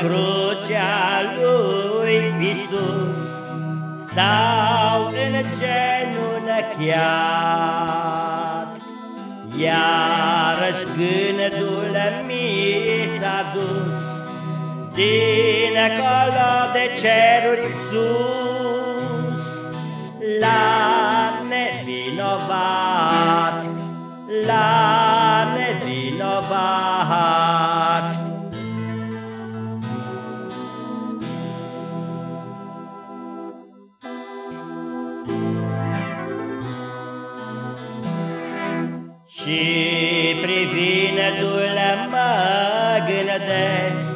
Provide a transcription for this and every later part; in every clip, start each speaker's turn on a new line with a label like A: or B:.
A: crucea lui Isus Stau în genunchiat Iarăși gândul mi s-a dus Dincolo de ceruri sus Și privindu-l mă gândesc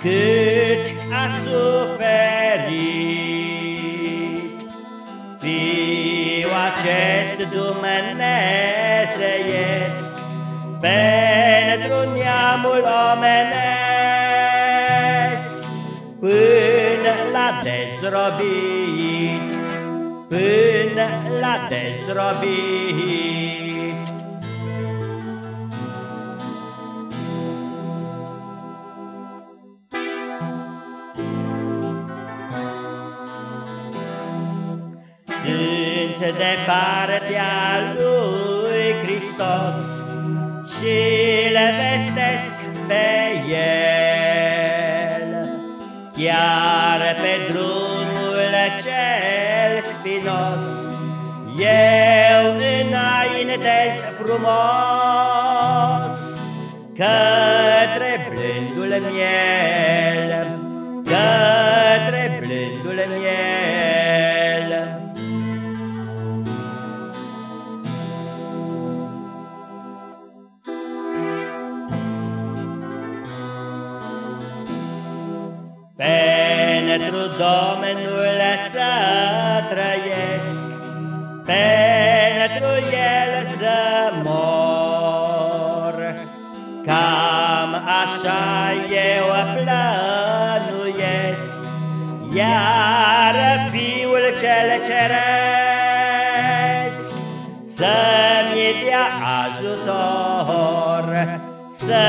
A: Cât a suferit. Fiul acest dumnezeiesc Pentru neamul omenesc Până la dezrobit Până la dezrobit Sunt de partea lui Hristos Și le vestesc pe El. Chiar pe drumul cel spinos Eu înaintez frumos Către blândul miel Către blândul miel. Pentru Domnul să trăiesc, așa eu plănuiesc, Iar Fiul cel Ceresc Să-mi dea ajutor, Să